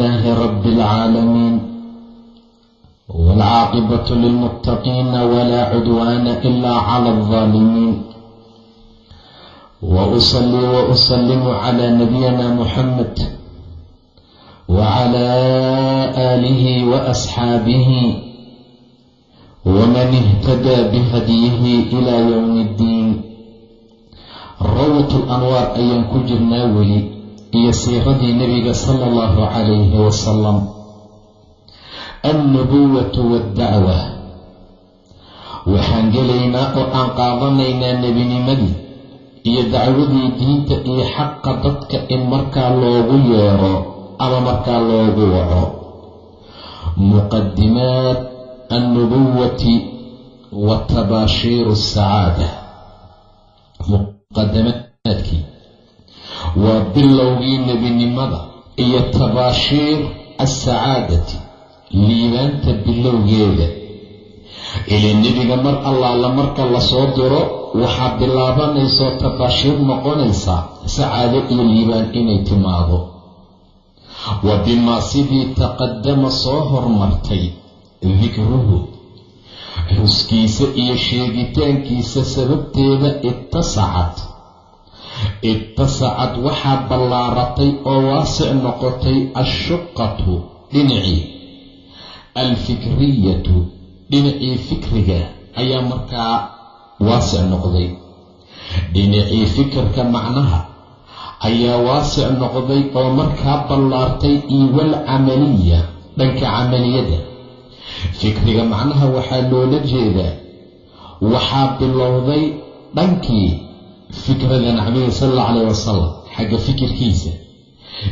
لله رب العالمين والعاقبة للمتقين ولا عدوان إلا على الظالمين وأصلي وأسلم على نبينا محمد وعلى آله وأصحابه ومن اهتدى بهديه إلى يوم الدين rawat lanwaar ayaan ku jirnaa weli iyo siiradii nebiga sala allahu calayhi wasalam alnubuwatu waddacwa waxaan gelaynaa oo aan qaadanaynaa nebinimadii iyo dacwadii diinta iyo xaqa dadka in markaa loogu yeero ama markaa loogu waco. Muqadimaat alnubuwati wa tabaashiiru asacaada muqadamaadkii waa bilowgii nebinimada iyo tabaashiir assacaadati liibaanta bilowgeeda. Ilaa nebiga mar allaala marka la soo diro waxaa bilaabanaysoo tabaashiir noqonaysa sacaado iyo liibaan inay timaado. Wa bimaa sidii taqadama soo hormartay dikruhu xuskiisa iyo sheegitaankiisa sababteeda ittasacad ittasacad waxaa ballaaratay oo waasic noqotay ashuqatu dhinacii alfikriyatu dhinacii fikriga ayaa markaa waasic noqday dhinacii fikirka macnaha ayaa waasic noqday oo markaa ballaartay iwal camaliya dhanka camaliyada fikriga macnaha waxaa loola jeedaa waxaa bilowday dhankii fikrada nabiga sal alla calayh wasalam xagga fikirkiisa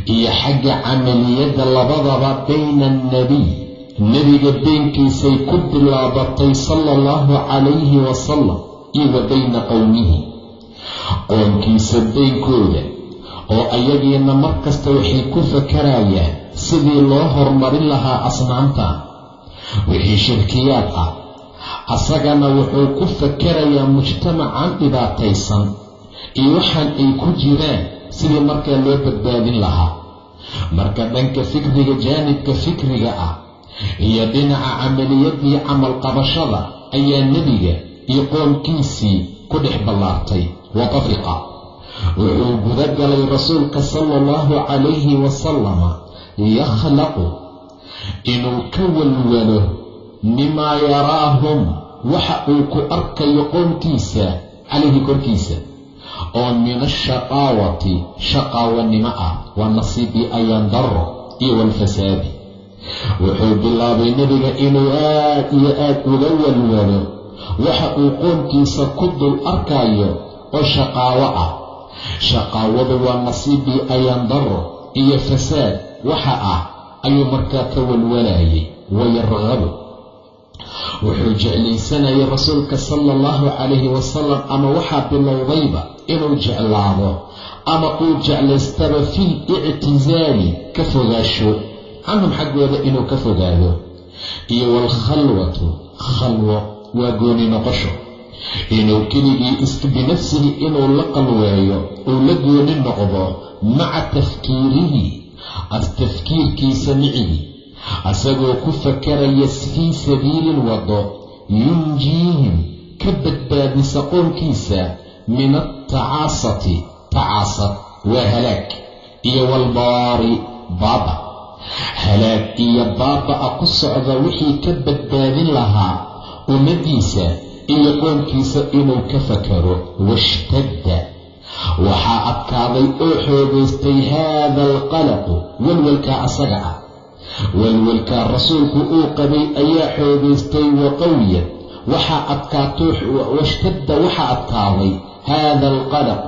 iyo xagga camaliyadda labadaba bayna annabiy nebiga beynkiisay ku bilaabatay sala allahu calayhi wasalam iyo wa bayna qowmihi qoomkiisa beynkooda oo ayagiina mar kasta waxay ku fakarayaan sidii loo horumarin lahaa asnaamta. Wixii shirkiyaad ah asagana wuxuu ku fakerayaa mujtamacan dhibaataysan iyo waxaan ay ku jiraan sidii markaa loo badbaadin lahaa. Marka dhanka fikriga jaanibka fikriga ah iyo dhinaca camaliyadii camal qabashada ayaa nebiga iyo qoomkiisii ku dhex ballaartay wa tafiqa wuxuu guda galay rasuulka sala allahu calayhi wasalama yakhlaqu inuu ka walwalo mimaa yaraahum waxa uu ku arkayo qoomkiisa calayhi korkiisa oo min ashaqaawati shaqaawanimo ah waa nasiibii ayaan darro iyo walfasaadi wuxuu bilaabay nebiga inuu aad iyo aad uga walwalo waxa uu qoomkiisa ku dul arkayo oo shaqaawo ah. Shaqaawadu waa nasiibii ayaan darro iyo fasaad waxa ah ayuu markaa ka walwalayay wayarqabu wuxuu jeclaysanayay rasuulka sala allahu calayhi wasalam ama waxaa bilowdayba inuu jeclaado ama uu jeclaystaba fil ictisaali ka fogaasho canhum xaggooda inuu ka fogaado. Iyo waalkhalwatu khalwo waa gooni noqosho. Inuu keligii binafsihi inuu la qalweeyo uu la gooni noqdo maca tafkiirihi as tafkiirkiisa micigii asagoo ku fakaraya fii sabiilin wado yunjiihim ka badbaadisa qoonkiisa min altacaasati tacaasad waa halaag iyo walbaari baaba. Halaag iyo baaba-a ku socda wixii ka badbaadin lahaa ummadiisa iyo qoonkiisa inuu ka fakaro washtadda. Waxaa adkaaday oo xoogaystay haada alqalaqu walwalkaa asaga ah walwalkaa rasuulku uu qabay ayaa xoogaystay wa qawiyad waxaa adkaato washtadda waxaa adkaaday haada alqalaq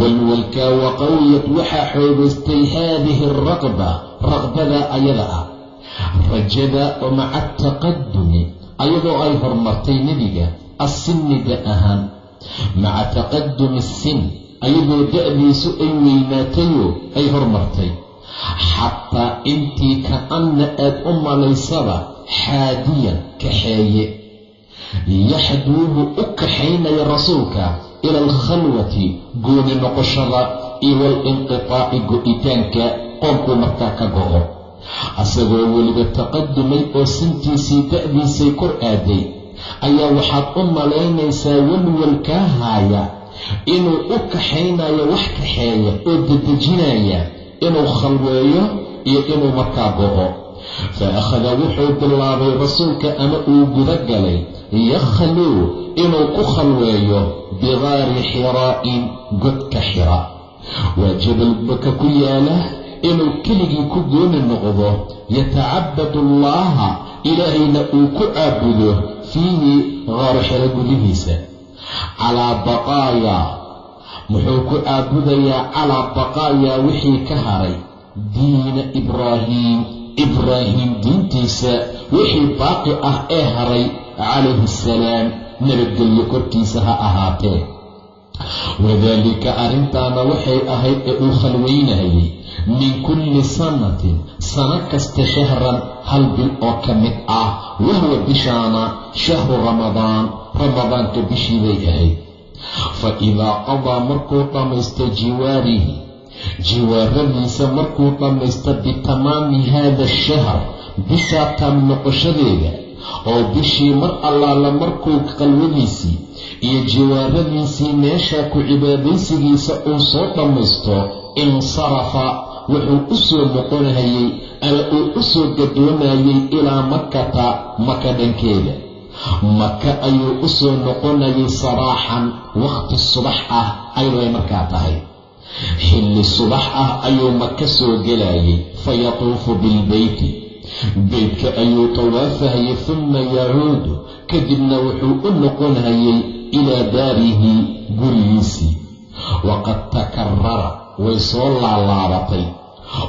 walwalkaa wa qawiyad waxaa xoogaystay haadihi alraqba raqbada ayada ah. Rajada oo maca taqadumi ayadoo ay horumartay nebiga assinni da ahaan. Maca taqadumi sin ayadoo da-diisu ay weynaatayoo ay hormartay xataa intii ka-anna aad u malaysaba xaadiyan kaxeeye yaxduuhu u kaxaynaya rasuulka ila alkhalwati gooni noqoshada iyo walinqitaaci go-itaanka qoomkuu markaa ka go-o asagoo weliba taqadumay oo sintiisii da-diisay kor aaday ayaa waxaad u malaynaysaa welwal kaa haaya inuu u kaxaynayo wax kaxeeya oo dedejinaya inuu khalweeyo iyo inuu markaa go-o fa akhada wuxuu bilaabay rasuulka ama uu guda galay yakhluu inuu ku khalweeyo bigaari xiraa'in godka xira. Waa jabalbaka ku yaalla inuu keligii ku gooni noqdo yatacabadu allaaha ilaahayna uu ku caabudo fiihi qaaru xiro gudihiisa calaa baqaayaa muxuu ku caabudayaa calaa baqaayaa wixii ka haray diina ibraahiim ibraahiim diintiisa wixii baaqi ah ee haray calayhi assalaam nabadgelyo korkiisa ha ahaatee. Wadaalika arrintaana waxay ahayd ee uu khalwaynayay min kulli sannatin sano kasta shahran hal bil oo ka mid ah wahwa bishaana shahru ramadaan. Ramadaanka bishiibay ahayd fa idaa qadaa markuu dhammaysto jiwaarihi jiwaaradiisa markuu dhammaysto bitamaami haada ashahr bishaa taam noqoshadeeda oo bishii mar allaala markuu qalwadiisii iyo jiwaaradiisii meeshaa ku cibaadaysigiisa uu soo dhammaysto insarafa wuxuu u soo noqonayay ama uu u soo gadoomayay ilaa makata maka dhankeeda maka ayuu u soo noqonayay saraaxan wakhti subax ah ayay markaa tahay. Xilli subax ah ayuu maka soo gelayay fayatuufu bilbeyti. Beytka ayuu tawaafahayay humma yacuudu. Kadibna wuxuu u noqonhayay ilaa daarihi gurigiisii. Waqad takarara way soo laalaabatay.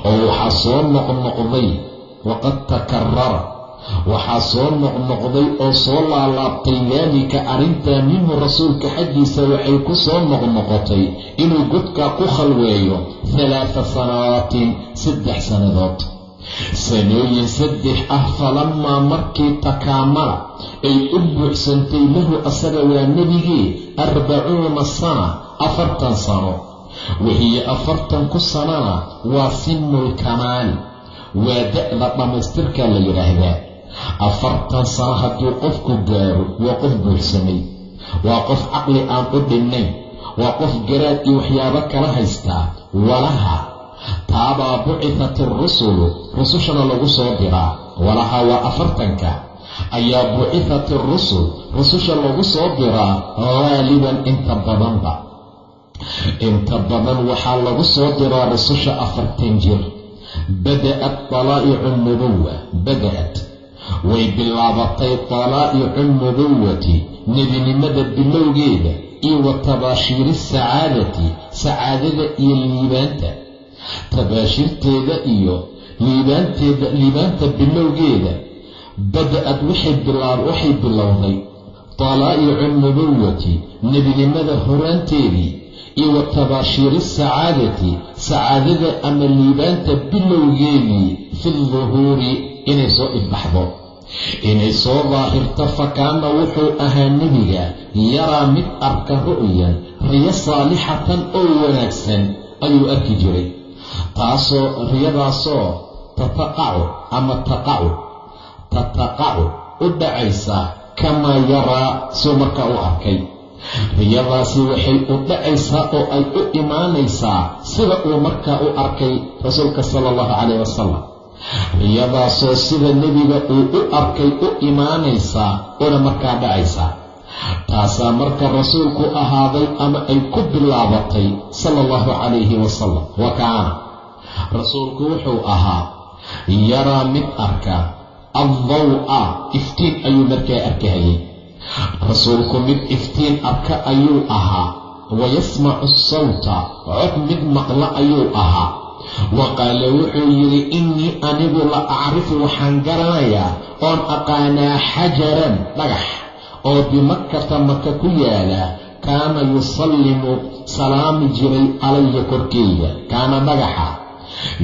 Oo waxaa soo noqnoqday waqad takarara waxaa soo noqnoqday oo soo laalaabtay daalika arrintaa minhu rasuulka xaggiisa waxay ku soo noqnoqotay inuu godkaa ku khalweeyo halaata sanawaatin saddex sannadood sanooyin saddex ah falamaa markii takaamala ay u buuxsantay lahu asaga waa nebigii arbacuuna sana afartan sano. Wahiyo afartan ku sanana waa sinulkamaali waa da-da dhammaystirkaa la yidhaahdaa afartan sano hadduu qofku gaaro waa qof buuxsamay waa qof caqli aan u dhinnayn waa qof garaad iyo waxyaabo kala haystaa walaha. Taabaa bucitat irusulu rusushana lagu soo diraa walaha waa afartanka. Ayaa bucitat irusul rususha lagu soo diraa haaliban inta badanba. Inta badan waxaa lagu soo diraa rususha afartan jir. Bada'at talaa'icu nubuwa bada'at way bilaabatay talaa'icu nubuwati nebinimada bilowgeeda iyo wa tabaashiiri sacaadati sacaadada iyo liibaanta. Tabaashirteeda iyo liibaanteeda liibaanta bilowgeeda bada-ad waxay bilowday talaa'icu nubuwati nebinimada horaanteedii iyo wa tabaashiiri sacaadati sacaadada ama liibaanta bilowgeedii fi duhuuri inay soo ifbaxdo inay soo daahirto fakaana wuxuu ahaa nebiga yaraa mid arka ru'yan riyo saalixatan oo wanaagsan ayuu arki jiray. Taasoo riyadaasoo tataqacu ama taqacu tataqacu u dhacaysa kamaa yaraa suu markaa u arkay. Riyadaasi waxay u dhacaysaa oo ay u imaanaysaa sida uu markaa u arkay rasuulka sala allahu calayh wasalam riyadaasoo sida nebiga uu u arkay u imaanaysaa una markaa dhacaysaa taasaa marka rasuulku ahaaday ama ay ku bilaabatay sala allahu calayhi wasalam wa kaana. Rasuulku wuxuu ahaa yaraa mid arka addaw-a iftiin ayuu markaa arkahayay. Rasuulku mid iftiin arka ayuu ahaa wayasmacu asawta cod mid maqla ayuu ahaa wa qaala wuxuu yidhi innii anigu la acrifu waxaan garanayaa oon aqaanaa xajaran dhagax oo bimakkata maka ku yaalla kaana yusallimu salaami jiray calaya korkeyga kaana dhagaxa.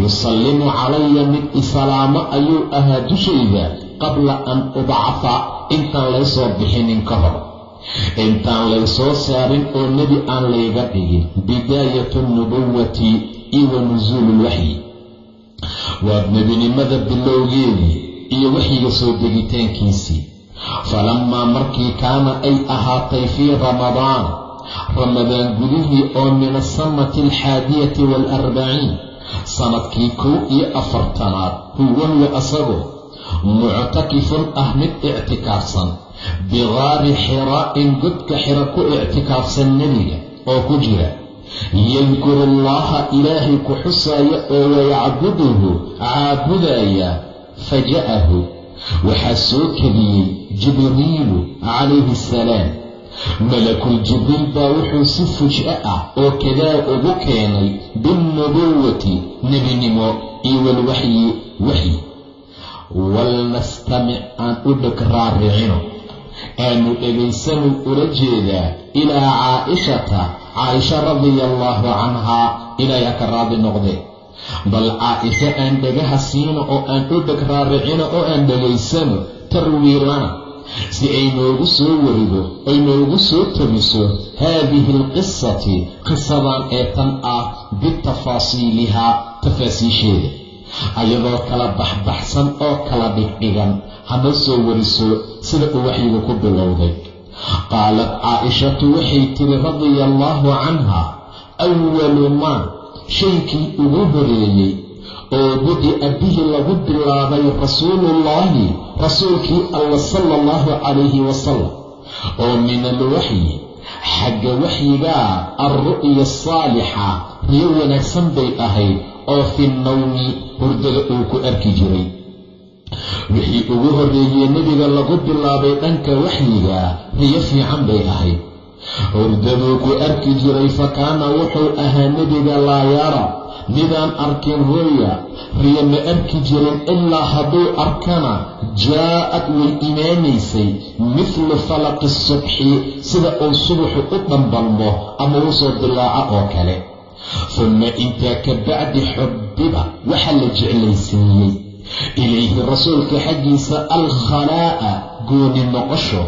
Yusallimu calaya mid isalaamo ayuu ahaa dushayda qabla an ubcafa intaan laysoo bixinin ka hor. Intaan laysoo saarin oo nebi aan layga dhigin bidaayatu nubuwati iyo wa nusuululwaxyi waa nebinimada bilowgeedii iyo waxyiga soo degitaankiisii. Falammaa markii kaana ay ahaatay fii ramadaan ramadaan gudihii oo min asanati alxaadiyati waalarbaciin sannadkii kow iyo afartanaad huwahuwa asagoo muctakifun ah mid ictikaafsan bigaari xiraa'in godka xira ku ictikaafsan nebiga oo ku jira yadkuru allaha ilaahay ku xusaaya oo wayacbuduhu caabudaya faja'ahu. Waxaa soo kediyey jibriilu calayhi asalaam malakul jibriil baa wuxuu si fuj'a ah oo kadaa ugu keenay binnubuwati nebinimo iyo walwaxyi waxyi. Walnastamic aan u dheg raaricino aanu dhegaysanuu ula jeedaa ilaa caa'ishata caaisha radia allaahu canhaa ilaahay ha ka raadi noqdee bal caaisha aan dhagaha siino oo aan u dheg raaricino oo aan dhegaysano tarwii lana si ay noogu soo warido ay noogu soo tabiso haadihi alqisati qisadan ee tan ah bitafaasiilihaa tafaasiisheeda. Ayadoo kala baxbaxsan oo kala dhigdhigan hana soo wariso sida uu waxyigu ku bilowday. Qaalat caa'ishatu waxay tiri radia allaahu canha awalu maa shaykii ugu horeeyey oo budi-a bihi lagu bilaabay rasuuluullaahi rasuulkii alla sala allahu calayhi wasalam oo min alwaxyi xagga waxyigaa alru'ya asaalixa riyo wanaagsan bay ahayd oo fi nnawmi hurdada uu ku arki jiray wixii ugu horreeyey nebiga lagu bilaabay dhanka waxyiga riyo fiican bay ahayd. Hurdaduu ku arki jiray fa kaana wuxuu ahaa nebiga laa yara midaan arkin ruya riyo ma arki jirin ilaa hadduu arkana jaa'ad way imaanaysay mithlu falaqi subxi sida uu subaxu u dhambalmo ama uu soo dilaaco oo kale. Humma intaa ka bacdi xubbiba waxaa la jeclaysiiyey ilayhi rasuulka xaggiisa alkhalaa'a gooni noqosho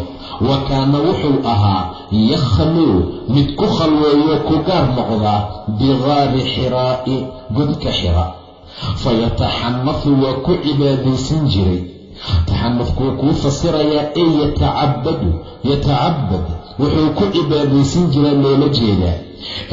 wa kaana wuxuu ahaa yakhluu mid ku khalweeyo ku gaar noqdaa bigaari xiraa'i godka xira. Fayataxanafu waa ku cibaadaysan jiray. Taxanufkuu kuu fasirayaa ee yatacabadu yatacabad wuxuu ku cibaadaysan jiraa loola jeedaa.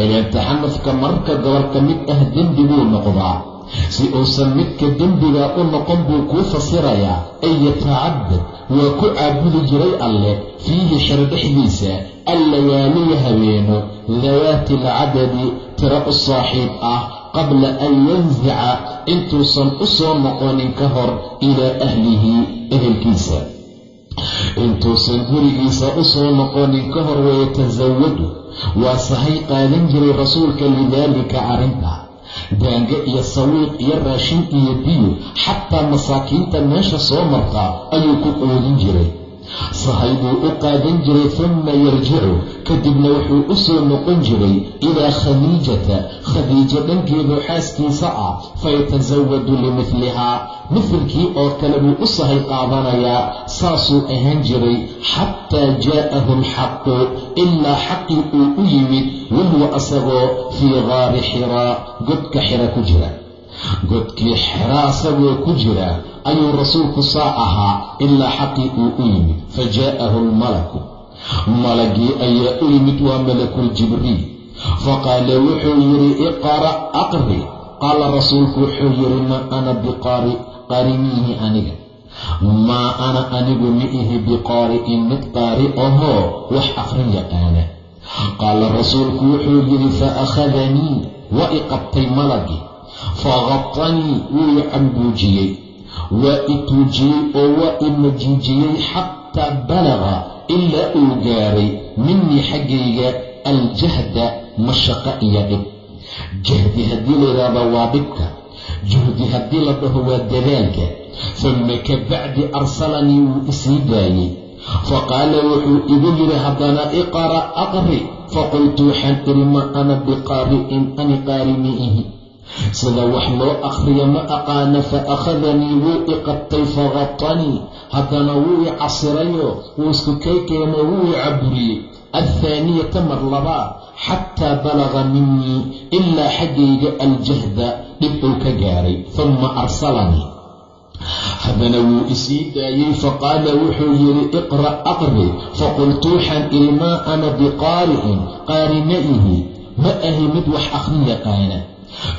Ilaan taxanufka mararka gobolka mid ah dembi buu noqdaa si uusan midka dembigaa u noqon buu kuu fasirayaa ay yatacabad waa ku caabudi jiray alleh fiihi xero dhexdiisa allayaaliya habeeno dawaati alcadadi tiro u saaxiib ah qabla an yansica intuusan u soo noqonin ka hor ilaa ahlihi ehelkiisa. Intuusan gurigiisa u soo noqonin ka hor wayatasawadu waa sahay qaadan jiray rasuulka lidaalika arrinta daanga iyo sawiiq iyo raashin iyo biyo xataa masaakiinta meesha soo martaa ayuu ku qoodin jiray sahay buu u qaadan jiray humma yarjicu. Kadibna wuxuu u soo noqon jiray ilaa khadiijata. Khadiijo dhankeedu xaaskiisa ah fayatasawadu limidlihaa mifilkii oo kale buu u sahay qaadanayaa saasuu ahaan jiray xataa jaa'ahu alxaqu ilaa xaqii uu u yimid wahuwa asagoo fii gaari xiraa. Godka xira ku jira. Godkii xira asagoo ku jira ayuu rasuulku saa ahaa ilaa xaqii uu u yimid fa jaa'ahu almalaku. Malagii ayaa u yimid waa malakuljibriil faqaala wuxuu yidhi iqra' aqri. Qaala rasuulku wuxuu yidhi maa ana biqaari qaari miihi aniga. Maa ana anigu mi ihi biqaari'in mid qaari ahoo wax aqrin yaqaana qaala rasuulku wuxuu yidhi fa akhadanii waa i qabtay malagii. Faqatanii wuu i cambuujiyey waa i tuujiyey oo waa i majiijiyey xataa balaga ilaa uu gaaray minii xaggayga aljahda mashaqa iyo dhib jahdi haddii la yidhaahdo waa dhibka juhdi haddii la dhaho waa dadaalka uma ka bacdi arsalanii wuu isii daayey faqaala wuxuu igu yidhi haddana iqra aqri faqultu waxaan idhi ma ana biqaari'in ani qaari ma ihi sida wax loo akhriyo ma aqaana fa akhadanii wuu i qabtay faqatanii haddana wuu i casirayo wuu isku kay keeno wuu i caburiyey. Athaaniyata mar labaad xataa balaga minii ilaa xaggayga aljahda dhib uu ka gaaray humma arsalanii. Haddana wuu isii daayey faqaala wuxuu yidhi iqra' aqri faqultu waxaan idhi maa ana biqaari'in qaari ma ihi ma ahi mid wax akhri yaqaana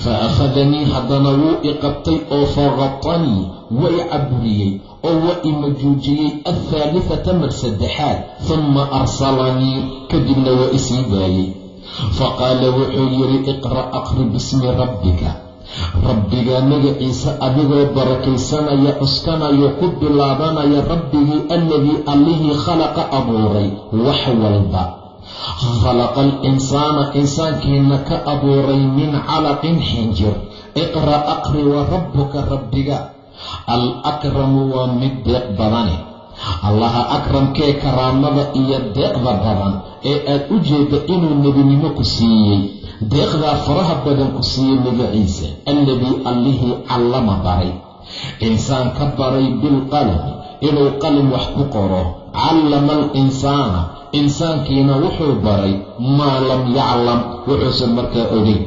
fa akhadanii haddana wuu i qabtay oo faqatanii wa i caburiyey oo wa i majuujiyey althaalithata mar saddexaad humma arsalanii kadibna waa isii daayey faqaala wuxuu yidhi iqra' aqri bismi rabbika rabbiga magaciisa adigoo barakaysanaya cuskanayo ku bilaabanaya rabbigii alladii allihii khalaqa abuuray wax walba khalaqa alinsaana insaankiina ka abuuray min calaqin xinjir iqra' aqri wa rabbuka rabbiga al akramu waa mid deeq badane allaha akramkee karaamada iyo deeqda badan ee aad u jeedda inuu nebinimo ku siiyey deeqdaa faraha badan ku siiyey magaciisa alladii allihii callama baray insaan ka baray bilqalami inuu qalin wax ku qoro callama alinsaana insaankiina wuxuu baray maa lam yaclam wuxuusan markaa ogeyn.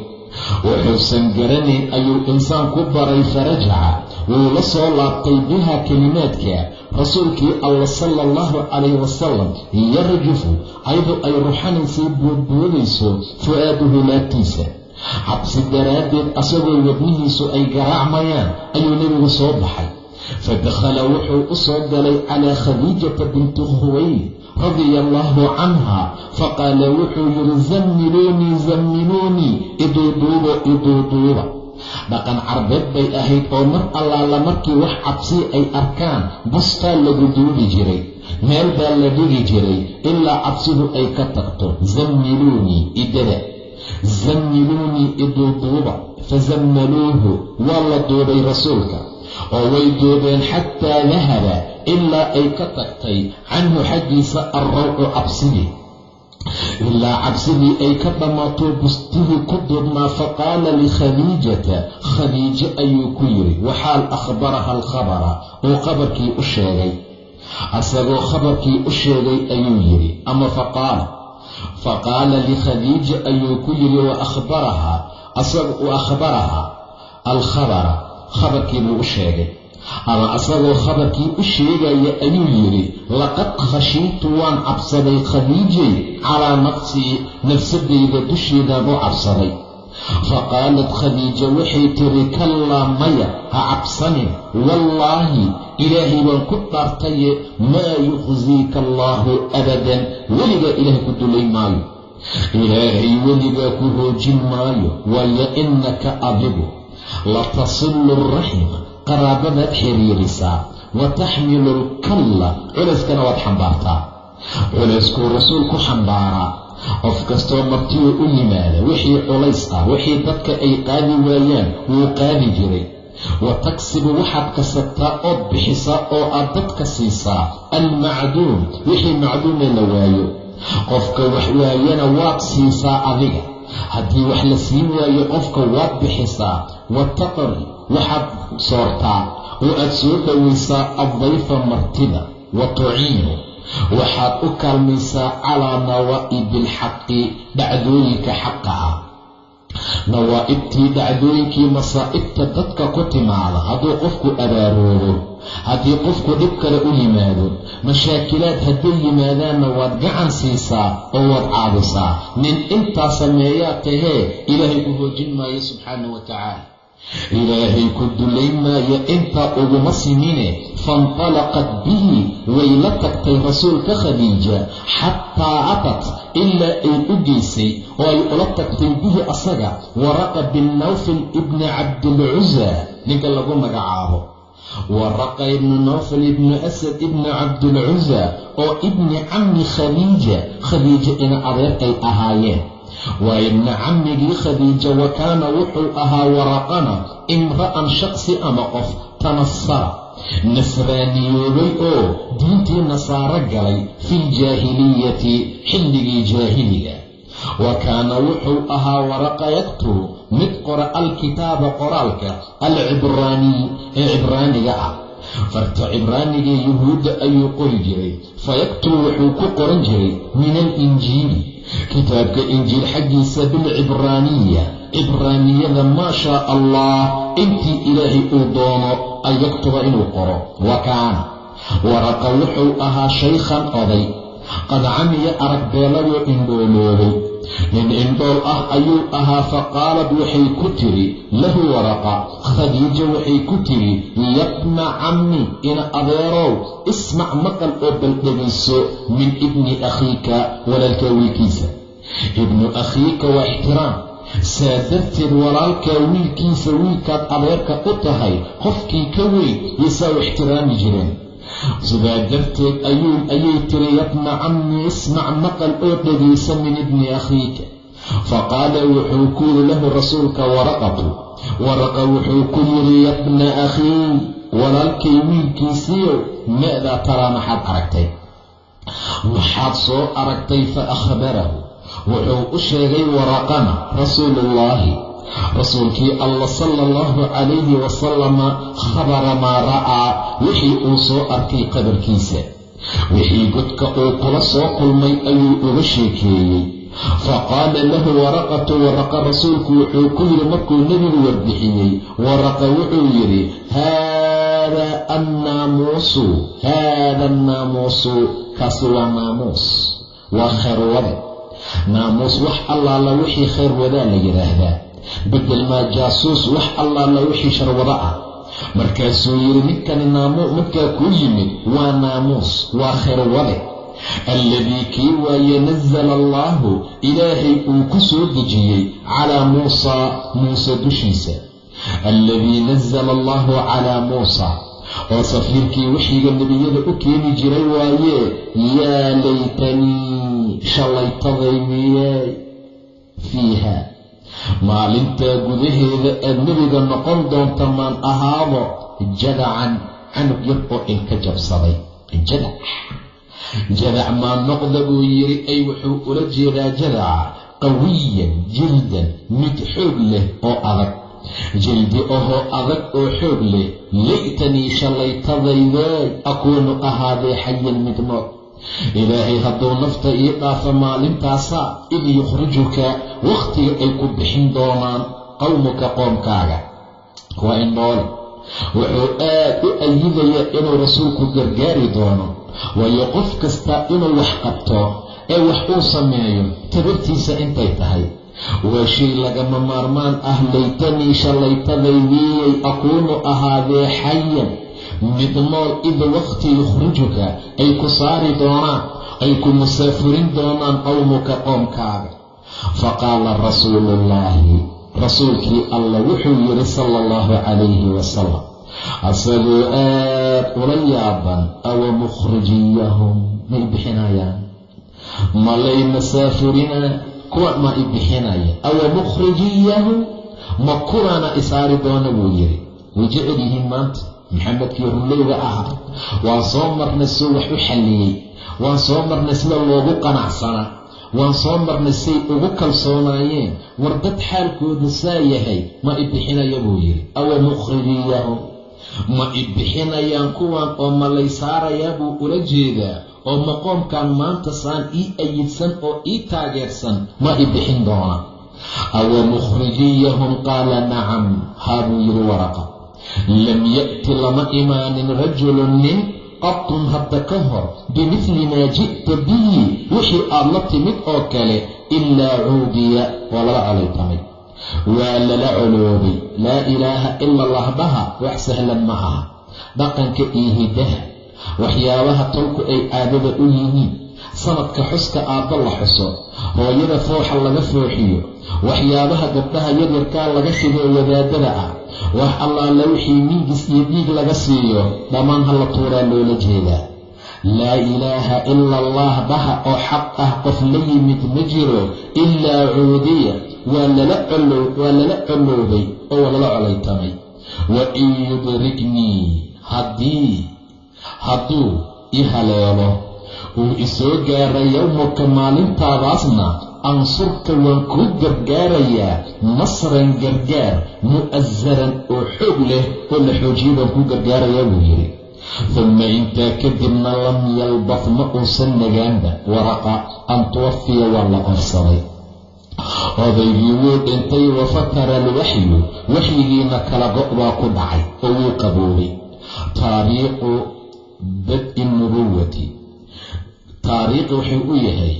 Wuxuusan garanayn ayuu insaan ku baray farajaca. Wuu la soo laabtay biha kelimaadka. Rasuulkii alla sala allahu calayh wasalam yarjufu ayadoo ay ruxanaysay boodboodayso fu-aaduhu laabtiisa. Cabsi daraaddeed asagoo wadnihiisu ay garaacmayaan ayuu nebigu soo baxay. Fadakhala wuxuu u soo galay calaa khadiijata binti khuwaylid radia allaahu canha faqaala wuxuu yidhi zammiluunii zammiluunii iduuduuba iduuduuba dhaqan carbeed bay ahayd oo mar allaala markii wax cabsi ay arkaan bustaa lagu duubi jiray meel baa la dhigi jiray ilaa cabsidu ay ka tagto zammiluunii idada. Zammiluunii iduuduuba fazammaluuhu waa la duubay rasuulka oo way duubeen xataa dahaba ilaa ay ka tagtay canhu xaggiisa alrawcu cabsidii ilaa cabsidii ay ka dhammaato bustihii ku duubnaa faqaala likhadiijata khadiijo ayuu ku yidhi waxaal akhbaraha alkhabara uu khabarkii u sheegay asagoo khabarkii u sheegay ayuu yidhi ama faqaala faqaala likhadiija ayuu ku yidhi wa akhbaraha asaga u akhbaraha alkhabara khabarkii buu u sheegay. Ama asagoo khabarkii u sheegaya ayuu yidhi laqad khashiitu waan cabsaday khadiijay calaa nafsii nafsadayda dusheedaan u cabsaday. Faqaalat khadiija waxay tiri kallaa maya ha cabsanin. Wallaahi ilaahay baan ku dhaartaye maa yukhsiika allaahu abadan. Weligaa ilaahay ku dulay maayo. Ilaahay weligaa ku hoojin maayo. Waayo innaka adigu latasilu raxima qaraabadaad xiriirisaa wa taxmilu alkalla culayskana waad xambaartaa culayskuu rasuulku xambaaraa qof kastoo martiyu u yimaada wixii culays ah wixii dadka ay qaadi waayaan wuu qaadi jiray wa taksibu waxaad kasabtaa ood bixisaa oo aad dadka siisaa almacduum wixii macduumee la waayo qofka wax waayana waad siisaa adiga haddii wax la sii waayo qofka waad bixisaa wa taqri waxaad soortaa oo aad soo dhowaysaa addayfa martida wa tuciinu waxaad u kaalmaysaa calaa nawaa'ibi alxaqi dhacdooyinka xaqa ah nawaa'ibtii dhacdooyinkii masaa'ibta dadka ku timaada hadduu qofku abaaroodo haddii qofku dhib kale u yimaado mashaakilaad hadday yimaadaanna waad gacan siisaa oo waad caabisaa nin intaa sameeyaa tahee ilaahay ku hoojin maayo subxaana wa tacaala ilaahay ku dulayn maayo intaa uguma simine faintalaqat bihi way la tagtay rasuulka khadiija xataa atat ilaa ay u geysay oo ay ula tagtay bihi asaga waraqa bin nawfal ibni cabdilcusa ninka lagu magacaabo waraqa ibnu nawfal ibnu asad ibni cabdilcusa oo ibni cammi khadiija khadiija ina adeer ay ahaayeen waa ibna cammigii khadiija wa kaana wuxuu ahaa waraqana imra'an shaqsi ama qof tanasara nasraaniyoobay oo diintii nasaaro galay filjaahiliyati xilligii jaahiliga. Wa kaana wuxuu ahaa waraqa yaktubu mid qora alkitaaba qoraalka alcibraaniy ee cibraaniga ah farta cibraanigii yuhuudda ayuu qori jiray. Fayaktubu wuxuu ku qoran jiray min alinjiili kitaabka injiil xaggiisa bilcibraaniya. Cibraaniyada maa shaa allah intii ilaahay uu doono an yaktuba inuu qoro. Wa kaana. Waraqa wuxuu ahaa shaykhan oday. Qad camiya arag beeladoo indhooloobay nin indhool ah ayuu ahaa faqaalad waxay ku tiri lahu waraqa khadiija waxay ku tiri yabna cammi ina adeerow ismac maqal oo baldhegayso min ibni akhiika walaalkaa wiilkiisa. Ibnu akhiika waa ixtiraam. Saa darteed walaalkaa wiilkiisa wiilkaad adeerka u tahay qofkii ka weyn yaysaa u ixtiraami jireen sidaa darteed ayay tiri yabna cammi ismac maqal oo dhegaysa min ibni akhiika. Faqaala wuxuu ku yidhi lahu rasuulka waraqatu. Waraqa wuxuu ku yidhi yabna akhii walaalkay wiilkiisiiyow maadaa taraa maxaad aragtay? Maxaad soo aragtay fa akhbarahu. Wuxuu u sheegay waraqana rasuuluullaahi rasuulkii allah sala allahu calayhi wasalama khabara maa ra'aa wixii uu soo arkay qabarkiisa wixii godka uu kula soo kulmay ayuu uga sheekeeyey. Faqaala lahu waraqatu waraqa rasuulku wuxuu ku yidhi markuu nebigu warbixiyey waraqa wuxuu yidhi haada annaamuusu haada annaamuusu kaasi waa naamuus waa khayrwade naamuus wax allaala wixii khayr wadaa la yidhaahdaa bedel maa jaasuus wax allaala wixii sharwado ah. Markaasuu yidhi ninkani naamu markaa kuu yimid waa naamuus waa khayrwade alladii kii waaye nasala allaahu ilaahay uu ku soo dejiyey calaa muusaa muuse dushiisa. Alladii nasala allaahu calaa muusa. Oo safiirkii wixiga nebiyada u keeni jiray waaye yaa laytanii shallaytaday miyey fiiha maalintaa gudaheeda aad nebiga noqon doonta maan ahaado jadacan canug yar oo ilka jabsaday. Jadac jadac maa noqda buu yidhi ay wuxuu ula jeedaa jadaca qawiyan jildan mid xoog leh oo adag. Jildi ahoo adag oo xoog leh laytanii shallaytadayday akuunu ahaadee xayan mid nool ilaahay hadduu nafta ii dhaafo maalintaasa id yukhrijuka wakhtiga ay ku bixin doonaan qowmuka qoomkaaga. Waa indhoole wuxuu aad u ayidayaa inuu rasuulku gargaari doono. Waayo qof kasta inuu wax qabto ee wax uu sameeyo tabartiisa intay tahay. Waa shay lagama maarmaan ah laytanii shallaytadaydiyay akuunu ahaadee xayan mid nool id wakhti yukhrijuka ay ku saari doonaan ay ku musaafirin doonaan qowmuka qoomkaaga. Faqaala rasuuluullaahi rasuulkii allah wuxuu yidhi sala allahu calayhi wasalam asagoo aad ula yaaban awa mukhrijiyahum may bixinayaan? Malay masaafirina kuwa ma i bixinaya? Awa mukhrijiyahum ma kuwaana isaari doona? buu yidhi. Way jecel yihiin maanta maxamedkii rulleyga ahaa waan soo marnay soo wax u xalliyey waan soo marnay sida loogu qanacsanaa waan soo marnay say ugu kalsoonaayeen war dad xaalkooda saa yahay ma i bixinaya buu yidhi awa mukhrijiyahum ma i bixinayaan kuwan oo ma lay saarayaa buu ula jeedaa oo maqoomkan maanta saan ii ayidsan oo ii taageersan ma i bixin doona awa mukhrijiyahum qaala nacam haa buu yidhi waraqa lam ya'ti lama imaanin rajulun nin qatun hadda ka hor bimidli maa ji'ta bihi wixii aad la timid oo kale ilaa cuudiya waa lala colaytamay waa lala coloobay laa ilaaha ila lahbaha wax sahlan ma aha dhaqanka iyo hidaha waxyaabaha tolku ay caadada u yihiin sanadka xuska aabba la xuso hooyada fooxa laga fooxiyo waxyaabaha gabdhaha yaryarkaa laga shigoo wadaadada ah wax allaala wixii miigis iyo dhiig laga siiyo dhammaan hala tuuraa loola jeedaa laa ilaaha ila allah dhaha oo xaq ah qof la yimid ma jiro ilaa cuudiya waa lala coloobay oo waa lala colaytamay. Wa in yudriknii haddii hadduu i haleelo uu isoo gaara yowmuka maalintaadaasna ansurka waan kuu gargaarayaa nasran gargaar mu'asaran oo xoog leh oo la xoojiyo baan kuu gargaarayaa buu yidhi dumma intaa kadibna lam yalbaf ma uusan nagaanba waraqa an tuwafiya waa la qorsaday odaygii wuu dhintay wa fatara alwaxyu waxyigiina kala go' baa ku dhacay oo wuu qaboobay taariikhu bad-i nubuwati taariikhi wuxuu u yahay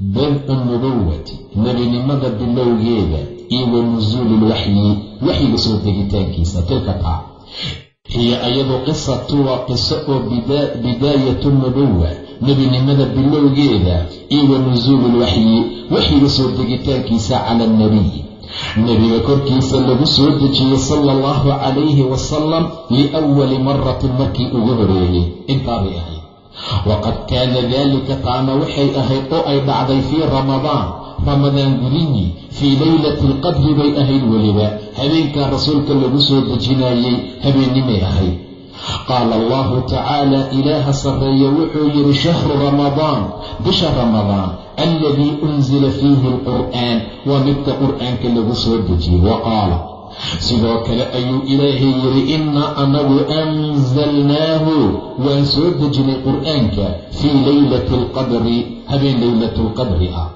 bad-u nubuwati nebinimada bilowgeeda iyo wa nusuuli lwaxyi waxyiga soo degitaankiisa tilka taa hiyo ayadu qisatu waa qiso oo bidaayatu nubuwa nebinimada bilowgeeda iyo wa nusuuli lwaxyi waxyiga soo degitaankiisa cala alnabiy nebiga korkiisa lagu soo dejiyey sala allahu calayhi wasalam liawali maratin markii ugu horeeyey intaabay ahayd waqad kaana daalika taana waxay ahayd oo ay dhacday fii ramadaan ramadaan gudihii fii leylati alqadri bay ahayd weliba habeenkaa rasuulka lagu soo dejinayey habeennimay ahayd qaala allahu tacaala ilaaha sarreeye wuxuu yidhi shahru ramadaan bisha ramadaan aladii unsila fiihi alqur'aan waa midka qur'aanka lagu soo dejiyey wa qaala sidoo kale ayuu ilaahay yidhi innaa anagu anzalnaahu waan soo dejinay qur'aanka fii leylati alqadri habeen leylatu alqadri ah.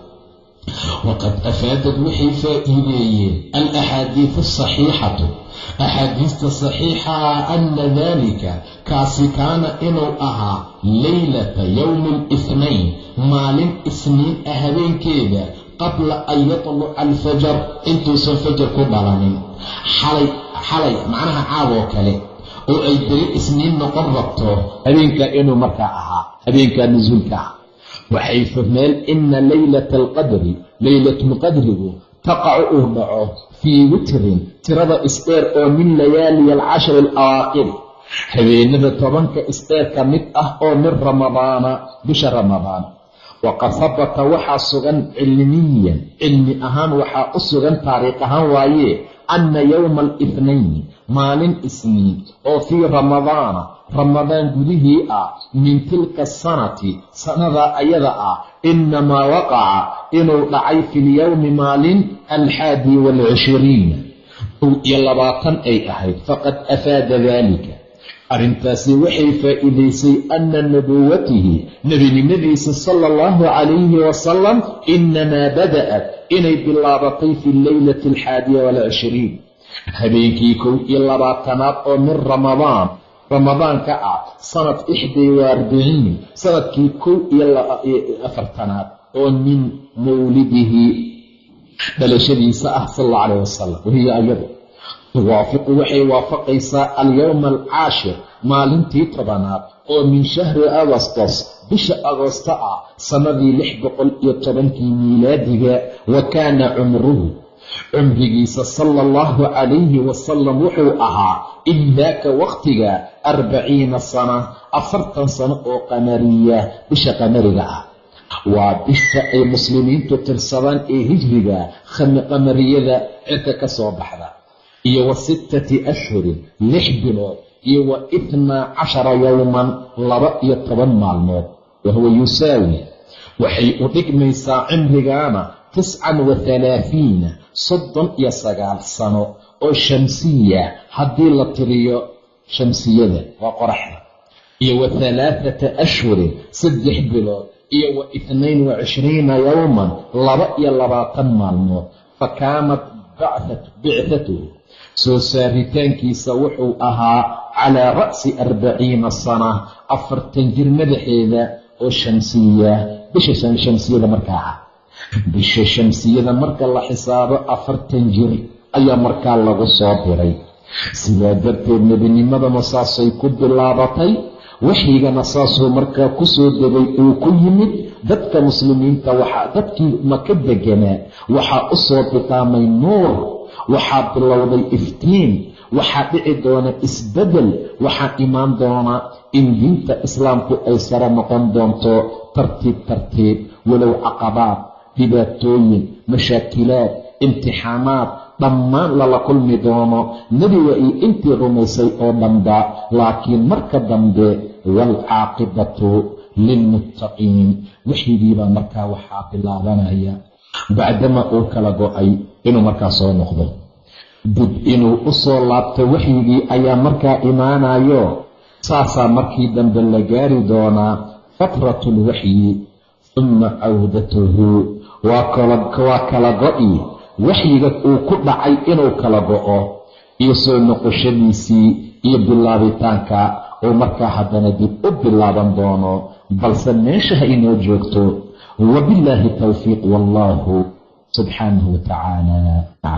Waqad afaadad waxay faa'iideeyeen alaxaadiid asaxiixatu axaadiista saxiixa ah ana daalika kaasi kaana inuu ahaa leylata yowmi alithnayn maalin isniin ah habeenkeeda qabla an yatluca alfajar intuusan fajar ku dhalanin xalay xalay macnaha caaboo kale oo ay beri isniin noqon rabto habeenkaa inuu markaa ahaa habeenkaa nasuulka ah waxay fahmeen ina leylata alqadri leylatulqadrigu taqacu uu dhaco fii witrin tirada isdheer oo min layaaliya alcashri alawaaqiri habeenada tobanka isdheer ka mid ah oo min ramadaana bisha ramadaan waqad habata waxaa sugan cilmiyan cilmi ahaan waxaa u sugan taariikh ahaan waaye anna yowma alithnayn maalin isniin oo fii ramadaana ramadaan gudihii ah min tilka asanati sanada ayada ah inamaa waqaca inuu dhacay fi lyowmi maalin alxaadi waalcishiriina iyo labaatan ay ahayd faqad afaada daalika arrintaasi waxay faa'iidaysay anna nubuwatihi nebinimadiisa sala allahu calayhi wasalam inamaa bada'at inay bilaabatay fi leylati alxaadiya waalcishiriin habeenkii kow iyo labaatanaad oo min ramadaan ramadaanka ah sanad ixday wa arbiciin sannadkii kow iyo afartanaad oo min mawlidihi dhalashadiisa ah sal alla calayh wasalam wahiya ayadu tuwaafiqu waxay waafaqaysaa alyowma alcaashir maalintii tobanaad oo min shahri agostos bisha agoosto ah sannadii lix boqol iyo tobankii miilaadiga wa kaana cumruhu. Cumrigiisa sala allahu calayhi wasalam wuxuu ahaa id daaka wakhtiga arbaciina sana afartan sano oo qamariya bisha qamariga ah. Waa bisha ay muslimiintu tirsadaan ee hijriga qamariyada cirka ka soo baxda iyo wa sittati ashhurin lix bilood iyo wa itnaa cashara yowman laba iyo toban maalmood. Wahuwa yusaawi. Waxay u dhigmaysaa cimrigaana tiscan wa halaahiina soddon iyo sagaal sano oo shamsiya. Haddii la tiriyo shamsiyada waa qoraxda. Iyo wa halaathata ashhurin saddex bilood iyo wa itnayn wa cishriina yowman laba iyo labaatan maalmood. Fa kaanat bicthatuhu soo saaritaankiisa wuxuu ahaa calaa ra'si arbaciina sana afartan jir madaxeeda oo shamsiya. Bisha shamsiyada markaa ah bisha shamsiyada marka la xisaabo afartan jir ayaa markaa lagu soo diray. Sidaa darteed nebinimadana saasay ku bilaabatay? Waxyigana saasuu markaa ku soo degay uu ku yimid dadka muslimiinta waxaa dadkii maka deganaa waxaa u soo biqaamay nuur waxaa bilowday iftiin waxaa dhici doona isbeddel waxaa imaan doona in diinta islaamku ay sare noqon doonto tartiib tartiib walow caqabaad dhibaatooyin mashaakilaad imtixaanaad dhammaan lala kulmi doono. Nebiga iyo intii rumaysay oo dhanba laakiin marka dambe waalcaaqibatu lilmuttaqiin. Waxyigiibaa markaa waxaa bilaabanaya bacdama uu kala go'ay inuu markaa soo noqdo dib inuu u soo laabto waxyigii ayaa markaa imaanayo saasaa markii dambe la gaari doonaa fatratu lwaxyi uma cawdatuhu. Waa kala go-i. Waxyiga uu ku dhacay inuu kala go-o iyo soo noqoshadiisii iyo bilaabitaanka uu markaa haddana dib u bilaaban doono. Balse meesha ha inoo joogto wabillaahi towfiiq wallaahu subxaanahu wa